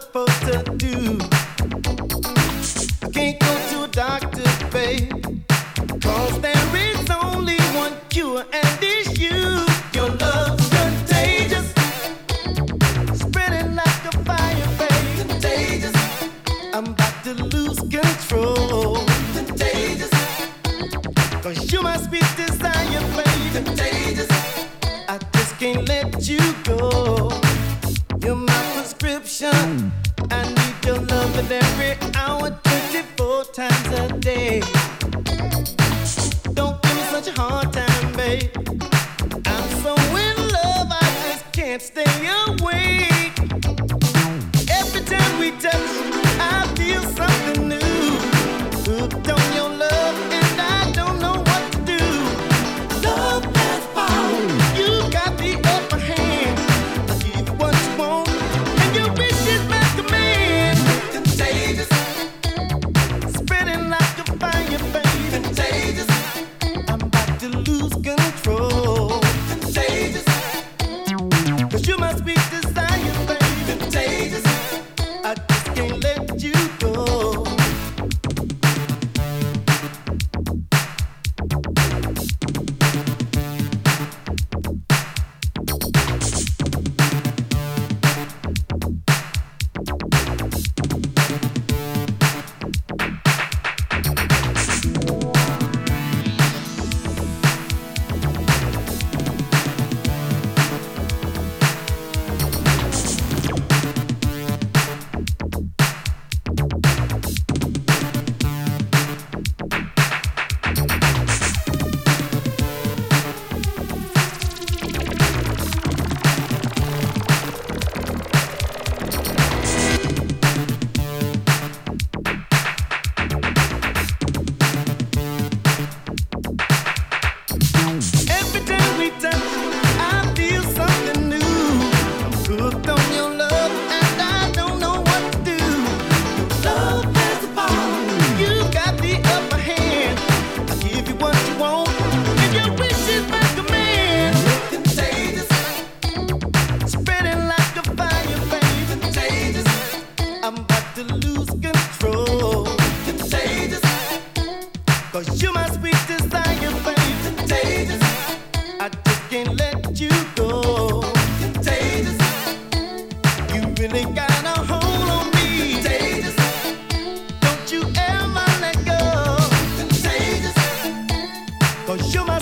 supposed to do? Can't go prescription. I need your love at every hour, 24 times a day. Don't give me such a hard time, babe. I'm so in love, I just can't stay away. Cause you my sweet desire, babe. Contagious. I just can't let you go. Contagious. You really got a hold on me. Contagious. Don't you ever let go. My